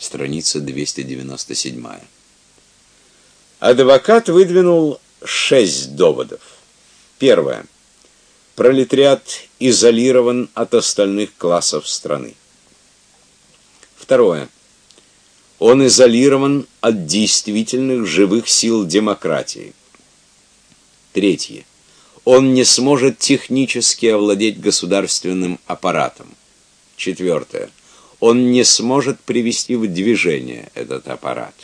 Страница 297. Адвокат выдвинул шесть доводов. Первое. Пролетариат изолирован от остальных классов страны. Второе. Он изолирован от действительных живых сил демократии. Третье. Он не сможет технически овладеть государственным аппаратом. Четвертое. Он не сможет привести в движение этот аппарат.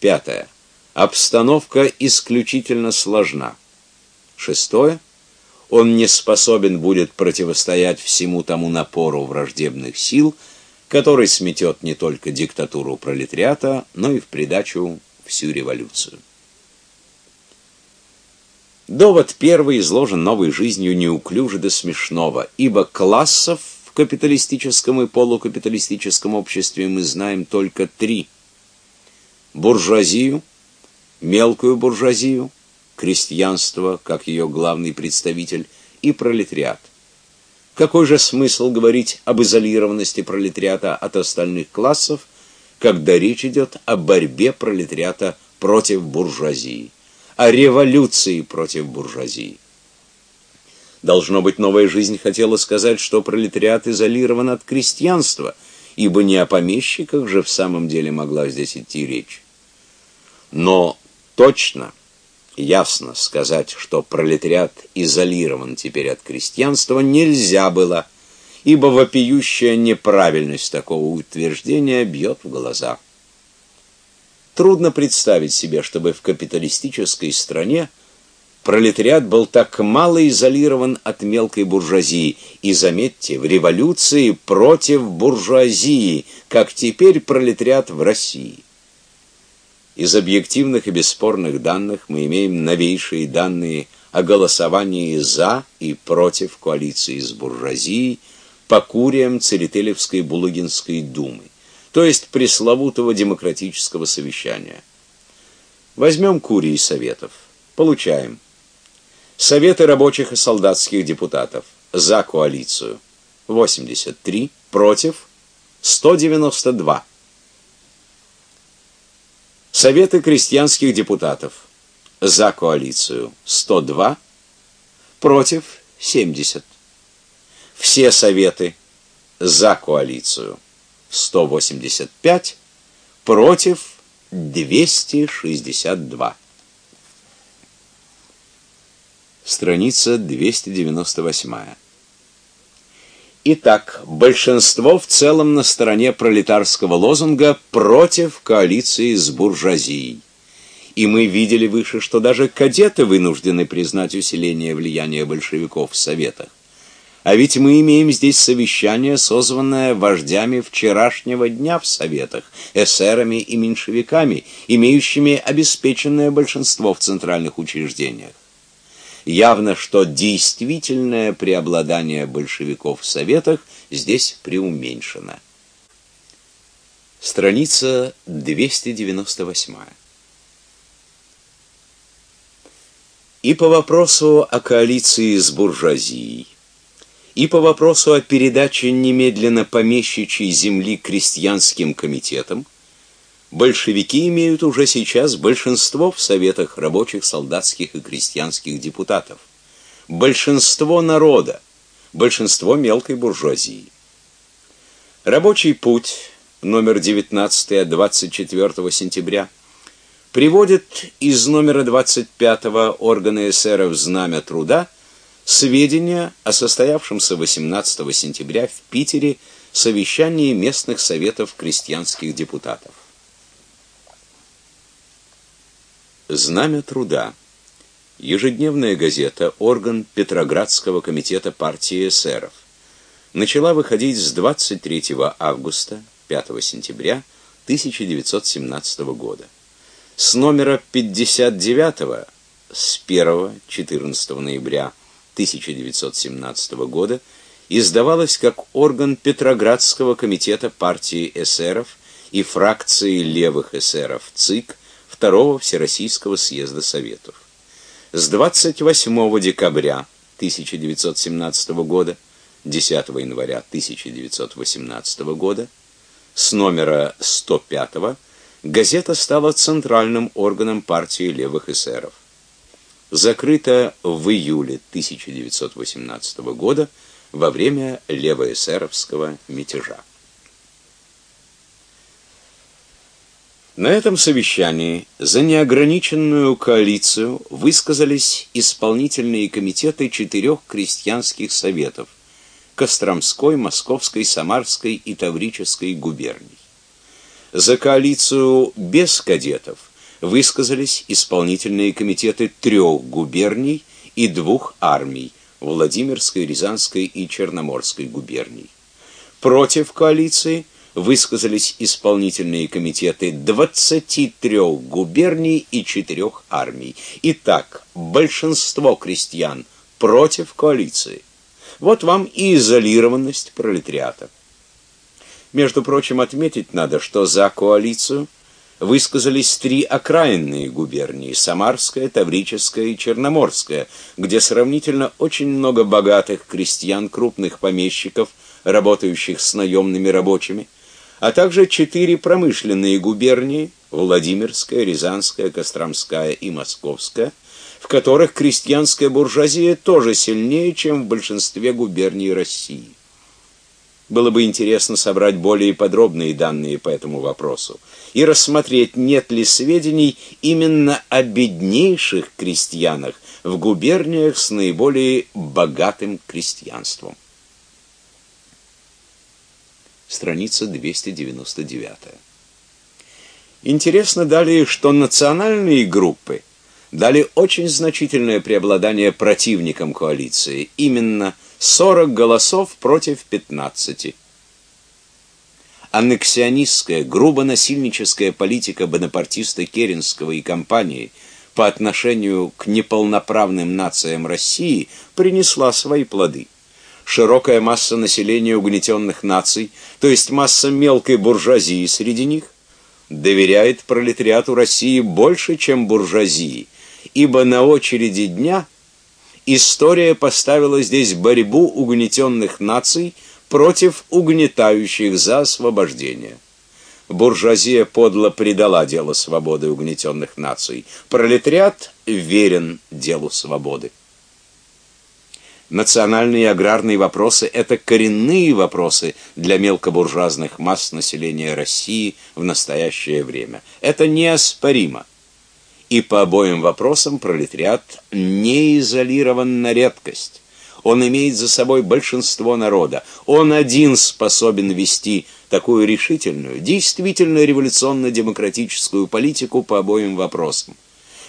Пятое. Обстановка исключительно сложна. Шестое. Он не способен будет противостоять всему тому напору враждебных сил, который сметет не только диктатуру пролетариата, но и в придачу всю революцию. Довод первый изложен новой жизнью неуклюже до смешного, ибо классов капиталистическом и полукапиталистическом обществе мы знаем только три: буржуазию, мелкую буржуазию, крестьянство как ее главный представитель и пролетариат. Какой же смысл говорить об изолированности пролетариата от остальных классов, когда речь идет о борьбе пролетариата против буржуазии? о революции против буржуазии. Должно быть, новая жизнь хотела сказать, что пролетариат изолирован от крестьянства, ибо не о помещиках же в самом деле могла здесь идти речь. Но точно, ясно сказать, что пролетариат изолирован теперь от крестьянства, нельзя было, ибо вопиющая неправильность такого утверждения бьет в глаза. Трудно представить себе, чтобы в капиталистической стране пролетариат был так мало изолирован от мелкой буржуазии, и заметьте, в революции против буржуазии, как теперь пролетариат в России. Из объективных и бесспорных данных мы имеем новейшие данные о голосовании за и против коалиции с буржуазией по куриям Церетелевской Булыгинской думы то есть пресловутого демократического совещания. Возьмем курии советов. Получаем. Советы рабочих и солдатских депутатов. За коалицию. 83, против. 192. Советы крестьянских депутатов. За коалицию. 102, против. 70. Все советы. За коалицию. 185 против. 262. Страница 298. Итак, большинство в целом на стороне пролетарского лозунга против коалиции с буржуазией. И мы видели выше, что даже кадеты вынуждены признать усиление влияния большевиков в советах. А ведь мы имеем здесь совещание, созванное вождями вчерашнего дня в советах, эсерами и меньшевиками, имеющими обеспеченное большинство в центральных учреждениях. Явно, что действительное преобладание большевиков в советах здесь преуменьшено. Страница 298. И по вопросу о коалиции с буржуазией и по вопросу о передаче немедленно помещичьей земли крестьянским комитетам, большевики имеют уже сейчас большинство в советах рабочих, солдатских и крестьянских депутатов. Большинство народа, большинство мелкой буржуазии. Рабочий путь номер 19 от 24 сентября приводит из номера 25 органа эсеров Знамя труда сведения о состоявшемся 18 сентября в Питере совещании местных советов крестьянских депутатов. Знамя труда. Ежедневная газета, орган Петроградского комитета партии эсеров. Начала выходить с 23 августа 5 сентября 1917 года. С номера 59 с 1-14 ноября 1917 года издавалась как орган Петроградского комитета партии эсеров и фракции левых эсеров ЦИК Второго Всероссийского съезда Советов. С 28 декабря 1917 года 10 января 1918 года С номера 105 газета стала центральным органом партии левых эсеров. Закрыта в июле 1918 года во время левоэсеровского мятежа. На этом совещании за неограниченную коалицию высказались исполнительные комитеты четырех крестьянских советов Костромской, Московской, Самарской и Таврической губерний. За коалицию без кадетов высказались исполнительные комитеты трех губерний и двух армий Владимирской, Рязанской и Черноморской губерний. Против коалиции высказались исполнительные комитеты 23 губерний и 4 армий. Итак, большинство крестьян против коалиции. Вот вам и изолированность пролетариата. Между прочим, отметить надо, что за коалицию высказались три окраинные губернии: Самарская, Таврическая и Черноморская, где сравнительно очень много богатых крестьян, крупных помещиков, работающих с наемными рабочими а также четыре промышленные губернии Владимирская, Рязанская, Костромская и Московская, в которых крестьянская буржуазия тоже сильнее, чем в большинстве губерний России. Было бы интересно собрать более подробные данные по этому вопросу и рассмотреть, нет ли сведений именно о беднейших крестьянах в губерниях с наиболее богатым крестьянством страница 299. Интересно далее, что национальные группы дали очень значительное преобладание противникам коалиции, именно 40 голосов против 15. Аннексионистская, грубо насильническая политика бонапартиста Керенского и компании по отношению к неполноправным нациям России принесла свои плоды широкая масса населения угнетенных наций, то есть масса мелкой буржуазии среди них, доверяет пролетариату России больше, чем буржуазии, ибо на очереди дня история поставила здесь борьбу угнетенных наций против угнетающих за освобождение. Буржуазия подло предала дело свободы угнетенных наций. Пролетариат верен делу свободы. Национальные и аграрные вопросы это коренные вопросы для мелкобуржуазных масс населения России в настоящее время. Это неоспоримо. И по обоим вопросам пролетариат не изолирован на редкость. Он имеет за собой большинство народа. Он один способен вести такую решительную, действительно революционно-демократическую политику по обоим вопросам,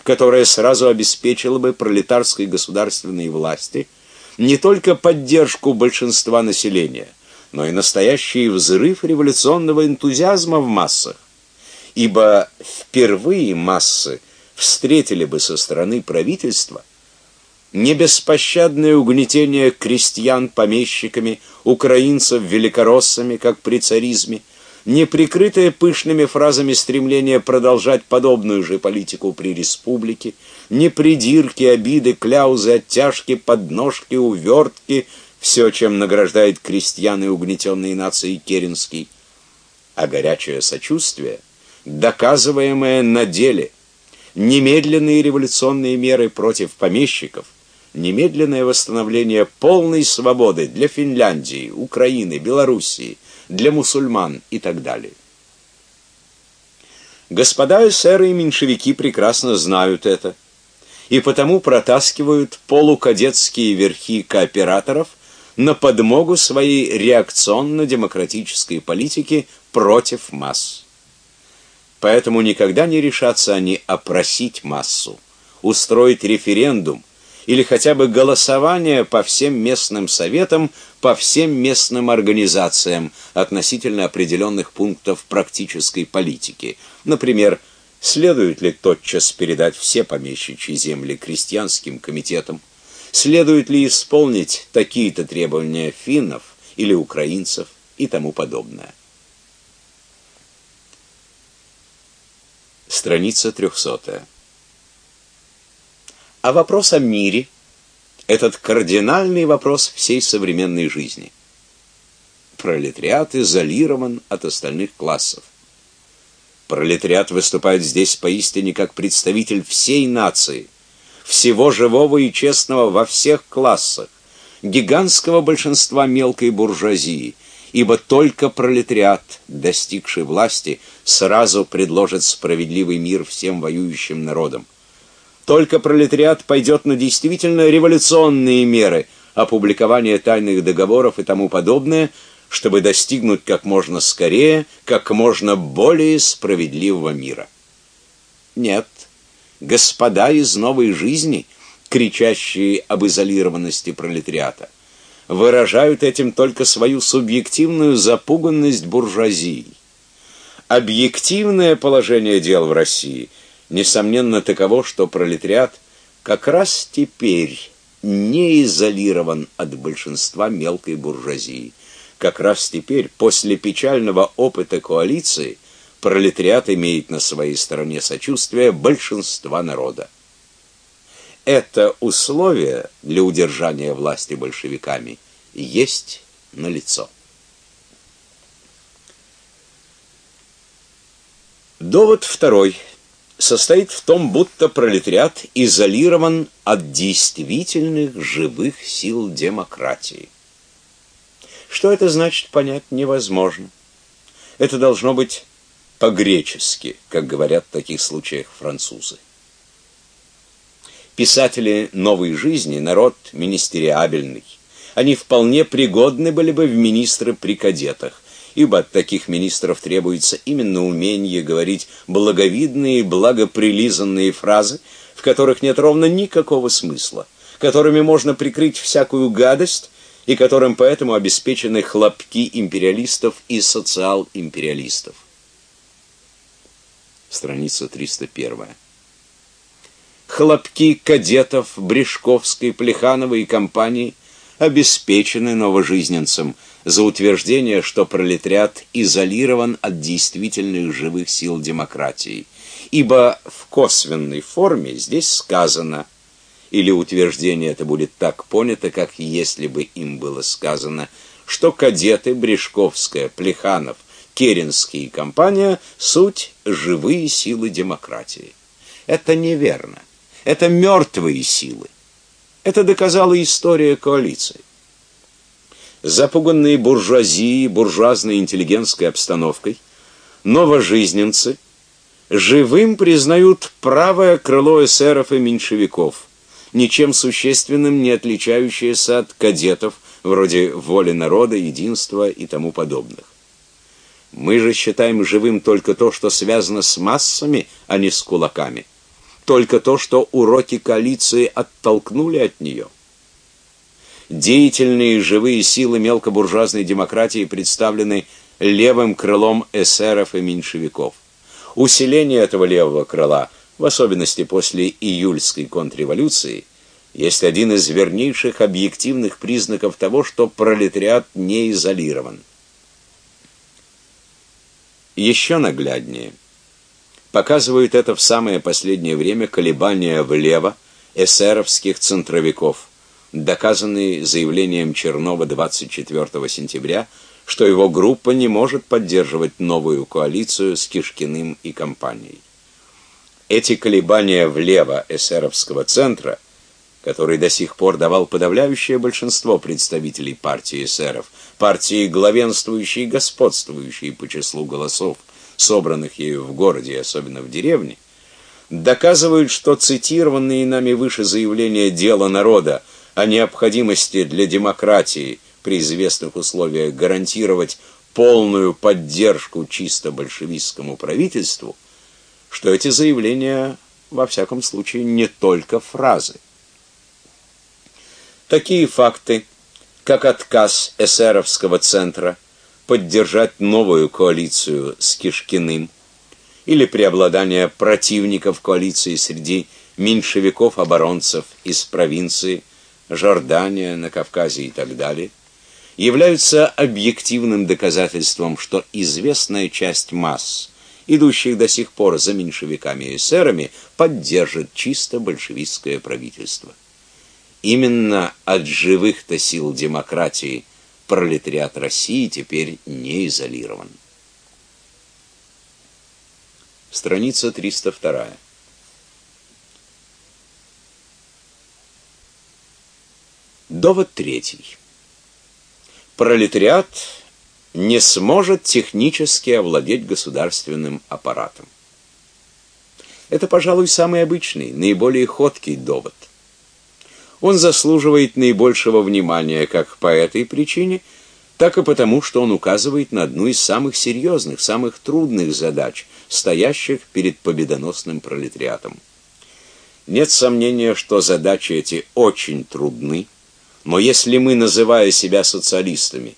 которая сразу обеспечила бы пролетарской государственной власти – не только поддержку большинства населения, но и настоящий взрыв революционного энтузиазма в массах. Ибо впервые массы встретили бы со стороны правительства не беспощадное угнетение крестьян помещиками, украинцев великороссами, как при царизме, не прикрытое пышными фразами стремление продолжать подобную же политику при республике, не придирки, обиды, кляузы, оттяжки, подножки, увертки, все, чем награждает крестьян и угнетенные нации Керенский, а горячее сочувствие, доказываемое на деле, немедленные революционные меры против помещиков, немедленное восстановление полной свободы для Финляндии, Украины, Белоруссии, для мусульман и так далее. Господа эсеры и меньшевики прекрасно знают это и потому протаскивают полукадетские верхи кооператоров на подмогу своей реакционно-демократической политики против масс. Поэтому никогда не решатся они опросить массу, устроить референдум или хотя бы голосование по всем местным советам, по всем местным организациям относительно определенных пунктов практической политики. Например, Следует ли тотчас передать все помещичьи земли крестьянским комитетам? Следует ли исполнить такие-то требования финнов или украинцев и тому подобное? Страница 300. А вопрос о мире этот кардинальный вопрос всей современной жизни. пролетариат изолирован от остальных классов. Пролетариат выступает здесь поистине как представитель всей нации, всего живого и честного во всех классах, гигантского большинства мелкой буржуазии, ибо только пролетариат, достигший власти, сразу предложит справедливый мир всем воюющим народам. Только пролетариат пойдет на действительно революционные меры, опубликование тайных договоров и тому подобное, чтобы достигнуть как можно скорее, как можно более справедливого мира. Нет, господа из новой жизни, кричащие об изолированности пролетариата, выражают этим только свою субъективную запуганность буржуазии. Объективное положение дел в России – несомненно таково, что пролетариат как раз теперь не изолирован от большинства мелкой буржуазии. Как раз теперь, после печального опыта коалиции, пролетариат имеет на своей стороне сочувствие большинства народа. Это условие для удержания власти большевиками есть налицо. Довод второй состоит в том, будто пролетариат изолирован от действительных живых сил демократии. Что это значит, понять невозможно. Это должно быть по-гречески, как говорят в таких случаях французы. Писатели новой жизни народ министериабельный. Они вполне пригодны были бы в министры при кадетах ибо от таких министров требуется именно умение говорить благовидные, благоприлизанные фразы, в которых нет ровно никакого смысла, которыми можно прикрыть всякую гадость и которым поэтому обеспечены хлопки империалистов и социал-империалистов. Страница 301. Хлопки кадетов Брешковской, Плехановой и компании обеспечены новожизненцам – за утверждение, что пролетариат изолирован от действительных живых сил демократии, ибо в косвенной форме здесь сказано, или утверждение это будет так понято, как если бы им было сказано, что кадеты Брешковская, Плеханов, Керенский и компания суть живые силы демократии. Это неверно. Это мертвые силы. Это доказала история коалиции запуганные буржуазией, буржуазной интеллигентской обстановкой, новожизненцы живым признают правое крыло эсеров и меньшевиков, ничем существенным не отличающееся от кадетов, вроде воли народа, единства и тому подобных. Мы же считаем живым только то, что связано с массами, а не с кулаками. Только то, что уроки коалиции оттолкнули от нее деятельные живые силы мелкобуржуазной демократии представлены левым крылом эсеров и меньшевиков. Усиление этого левого крыла, в особенности после июльской контрреволюции, есть один из вернейших объективных признаков того, что пролетариат не изолирован. Еще нагляднее показывают это в самое последнее время колебания влево эсеровских центровиков – доказанный заявлением Чернова 24 сентября, что его группа не может поддерживать новую коалицию с Кишкиным и компанией. Эти колебания влево эсеровского центра, который до сих пор давал подавляющее большинство представителей партии эсеров, партии главенствующей и господствующей по числу голосов, собранных ею в городе и особенно в деревне, доказывают, что цитированные нами выше заявления дела народа о необходимости для демократии при известных условиях гарантировать полную поддержку чисто большевистскому правительству, что эти заявления во всяком случае не только фразы. Такие факты, как отказ эсеровского центра поддержать новую коалицию с Кишкиным или преобладание противников коалиции среди меньшевиков-оборонцев из провинции – Жордания, на Кавказе и так далее, являются объективным доказательством, что известная часть масс, идущих до сих пор за меньшевиками и эсерами, поддержит чисто большевистское правительство. Именно от живых-то сил демократии пролетариат России теперь не изолирован. Страница 302. Довод третий. Пролетариат не сможет технически овладеть государственным аппаратом. Это, пожалуй, самый обычный, наиболее ходкий довод. Он заслуживает наибольшего внимания как по этой причине, так и потому, что он указывает на одну из самых серьезных, самых трудных задач, стоящих перед победоносным пролетариатом. Нет сомнения, что задачи эти очень трудны, но если мы, называя себя социалистами,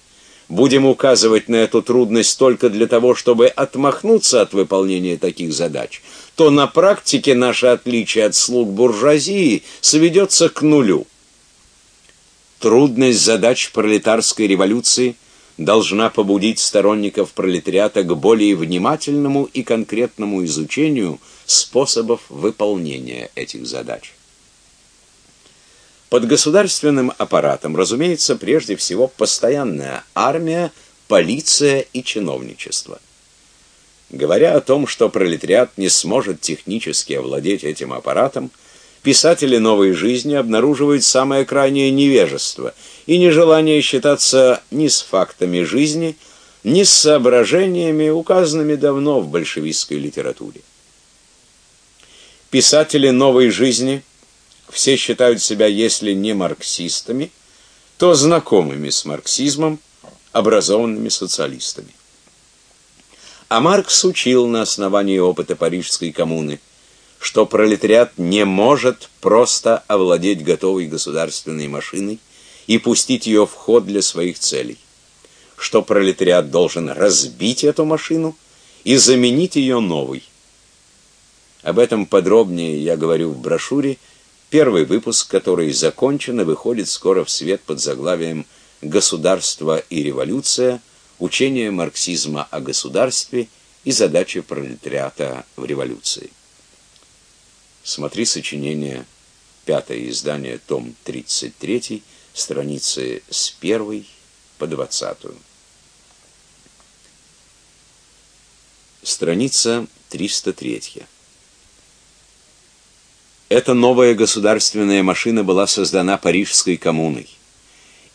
будем указывать на эту трудность только для того, чтобы отмахнуться от выполнения таких задач, то на практике наше отличие от слуг буржуазии сведется к нулю. Трудность задач пролетарской революции должна побудить сторонников пролетариата к более внимательному и конкретному изучению способов выполнения этих задач. Под государственным аппаратом, разумеется, прежде всего постоянная армия, полиция и чиновничество. Говоря о том, что пролетариат не сможет технически овладеть этим аппаратом, писатели новой жизни обнаруживают самое крайнее невежество и нежелание считаться ни с фактами жизни, ни с соображениями, указанными давно в большевистской литературе. Писатели новой жизни – все считают себя, если не марксистами, то знакомыми с марксизмом, образованными социалистами. А Маркс учил на основании опыта Парижской коммуны, что пролетариат не может просто овладеть готовой государственной машиной и пустить ее в ход для своих целей, что пролетариат должен разбить эту машину и заменить ее новой. Об этом подробнее я говорю в брошюре Первый выпуск, который закончен и выходит скоро в свет под заглавием Государство и революция. Учение марксизма о государстве и задачи пролетариата в революции. Смотри сочинение пятое издание, том 33, страницы с 1 по 20. Страница 303. Эта новая государственная машина была создана Парижской коммуной.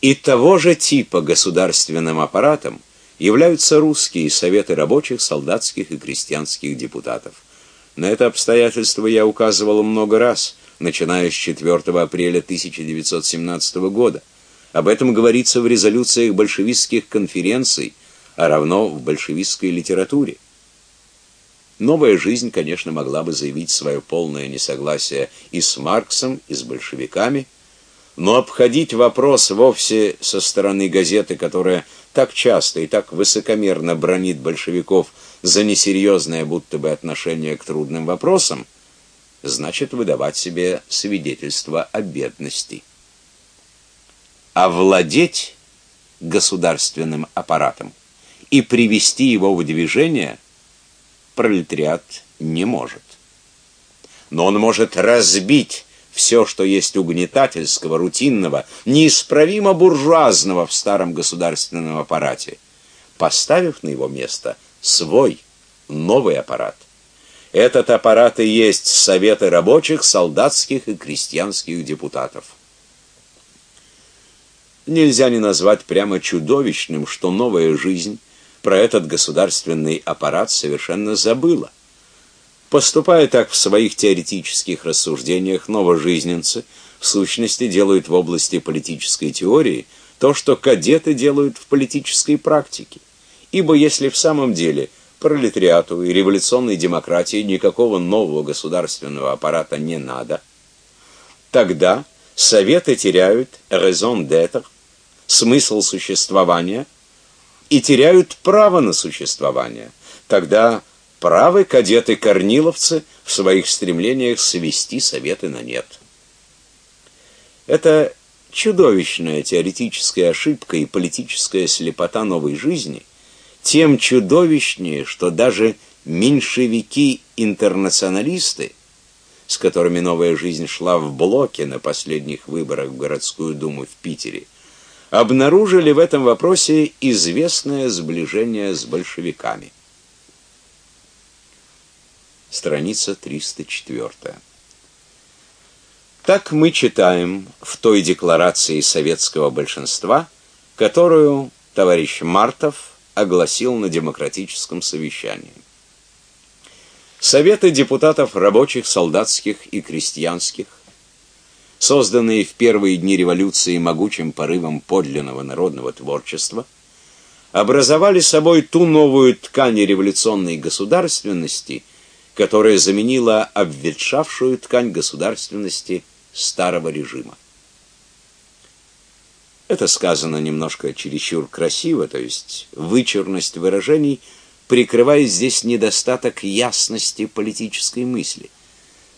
И того же типа государственным аппаратом являются русские советы рабочих, солдатских и крестьянских депутатов. На это обстоятельство я указывал много раз, начиная с 4 апреля 1917 года. Об этом говорится в резолюциях большевистских конференций, а равно в большевистской литературе. Новая жизнь, конечно, могла бы заявить свое полное несогласие и с Марксом, и с большевиками, но обходить вопрос вовсе со стороны газеты, которая так часто и так высокомерно бронит большевиков за несерьезное будто бы отношение к трудным вопросам, значит выдавать себе свидетельство о бедности. Овладеть государственным аппаратом и привести его в движение пролетариат не может. Но он может разбить все, что есть угнетательского, рутинного, неисправимо буржуазного в старом государственном аппарате, поставив на его место свой новый аппарат. Этот аппарат и есть советы рабочих, солдатских и крестьянских депутатов. Нельзя не назвать прямо чудовищным, что новая жизнь про этот государственный аппарат совершенно забыла. Поступая так в своих теоретических рассуждениях, новожизненцы в сущности делают в области политической теории то, что кадеты делают в политической практике. Ибо если в самом деле пролетариату и революционной демократии никакого нового государственного аппарата не надо, тогда советы теряют raison d'être, смысл существования – и теряют право на существование. Тогда правы кадеты-корниловцы в своих стремлениях свести советы на нет. Это чудовищная теоретическая ошибка и политическая слепота новой жизни тем чудовищнее, что даже меньшевики-интернационалисты, с которыми новая жизнь шла в блоке на последних выборах в городскую думу в Питере, обнаружили в этом вопросе известное сближение с большевиками. Страница 304. Так мы читаем в той декларации советского большинства, которую товарищ Мартов огласил на демократическом совещании. Советы депутатов рабочих, солдатских и крестьянских, созданные в первые дни революции могучим порывом подлинного народного творчества, образовали собой ту новую ткань революционной государственности, которая заменила обветшавшую ткань государственности старого режима. Это сказано немножко чересчур красиво, то есть вычурность выражений, прикрывая здесь недостаток ясности политической мысли.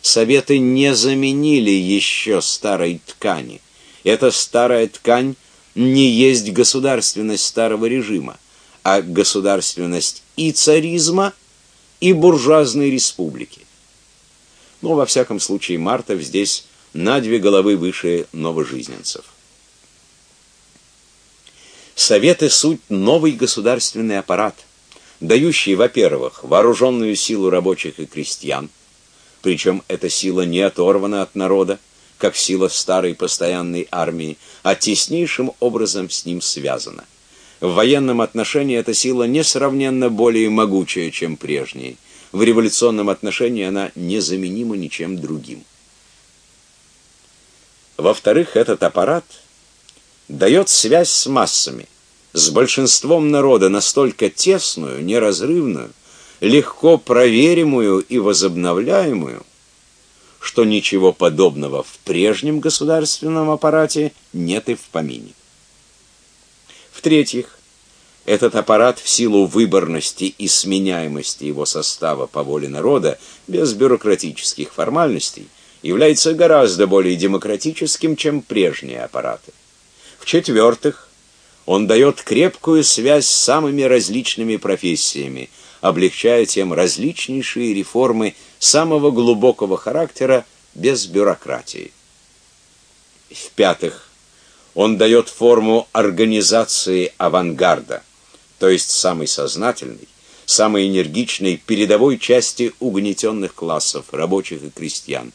Советы не заменили еще старой ткани. Эта старая ткань не есть государственность старого режима, а государственность и царизма, и буржуазной республики. Но во всяком случае Мартов здесь на две головы выше новожизненцев. Советы суть новый государственный аппарат, дающий, во-первых, вооруженную силу рабочих и крестьян, причем эта сила не оторвана от народа, как сила старой постоянной армии, а теснейшим образом с ним связана. В военном отношении эта сила несравненно более могучая, чем прежняя. В революционном отношении она незаменима ничем другим. Во-вторых, этот аппарат – дает связь с массами, с большинством народа настолько тесную, неразрывную, легко проверимую и возобновляемую, что ничего подобного в прежнем государственном аппарате нет и в помине. В-третьих, этот аппарат в силу выборности и сменяемости его состава по воле народа, без бюрократических формальностей, является гораздо более демократическим, чем прежние аппараты. В-четвертых, он дает крепкую связь с самыми различными профессиями, облегчая тем различнейшие реформы самого глубокого характера без бюрократии. В-пятых, он дает форму организации авангарда, то есть самой сознательной, самой энергичной передовой части угнетенных классов рабочих и крестьян,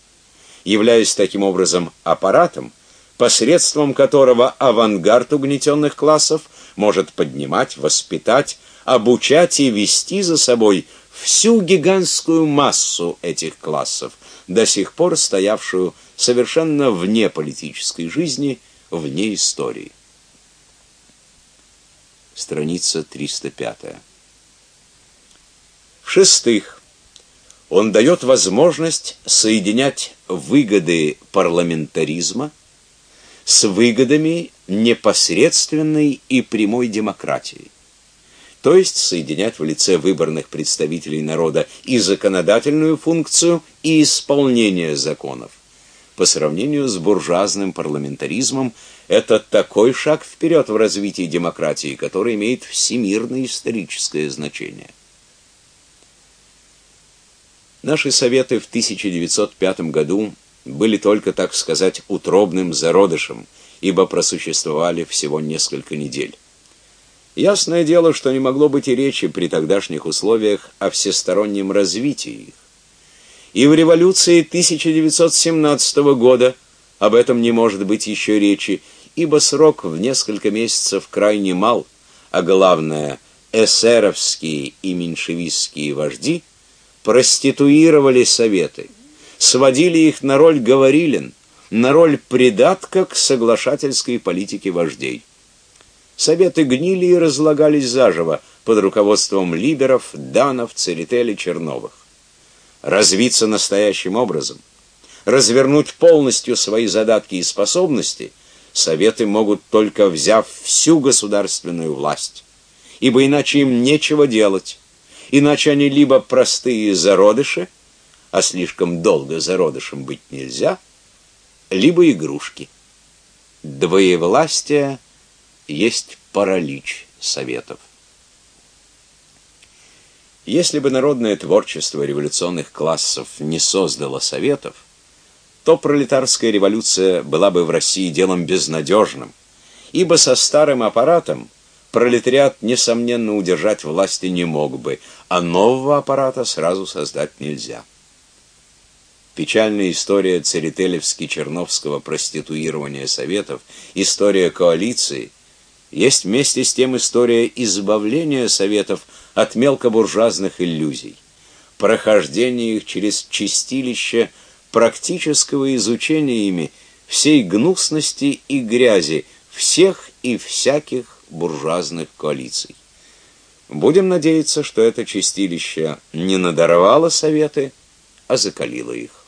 являясь таким образом аппаратом, посредством которого авангард угнетенных классов может поднимать, воспитать, обучать и вести за собой всю гигантскую массу этих классов, до сих пор стоявшую совершенно вне политической жизни, вне истории. Страница 305. В-шестых, он дает возможность соединять выгоды парламентаризма с выгодами непосредственной и прямой демократии. То есть соединять в лице выборных представителей народа и законодательную функцию, и исполнение законов. По сравнению с буржуазным парламентаризмом, это такой шаг вперед в развитии демократии, который имеет всемирное историческое значение. Наши советы в 1905 году были только, так сказать, утробным зародышем, ибо просуществовали всего несколько недель. Ясное дело, что не могло быть и речи при тогдашних условиях о всестороннем развитии их. И в революции 1917 года об этом не может быть еще речи, ибо срок в несколько месяцев крайне мал, а главное, эсеровские и меньшевистские вожди проституировали советы сводили их на роль говорилин, на роль придатка к соглашательской политике вождей. Советы гнили и разлагались заживо под руководством либеров, данов, церетели, черновых. Развиться настоящим образом, развернуть полностью свои задатки и способности советы могут только взяв всю государственную власть, ибо иначе им нечего делать, иначе они либо простые зародыши, а слишком долго зародышем быть нельзя, либо игрушки. Двоевластие есть паралич советов. Если бы народное творчество революционных классов не создало советов, то пролетарская революция была бы в России делом безнадежным, ибо со старым аппаратом пролетариат несомненно удержать власти не мог бы, а нового аппарата сразу создать нельзя. Печальная история Церетелевски-Черновского проституирования советов, история коалиции есть вместе с тем история избавления советов от мелкобуржуазных иллюзий, прохождения их через чистилище практического изучения ими всей гнусности и грязи всех и всяких буржуазных коалиций. Будем надеяться, что это чистилище не надорвало советы, а закалило их.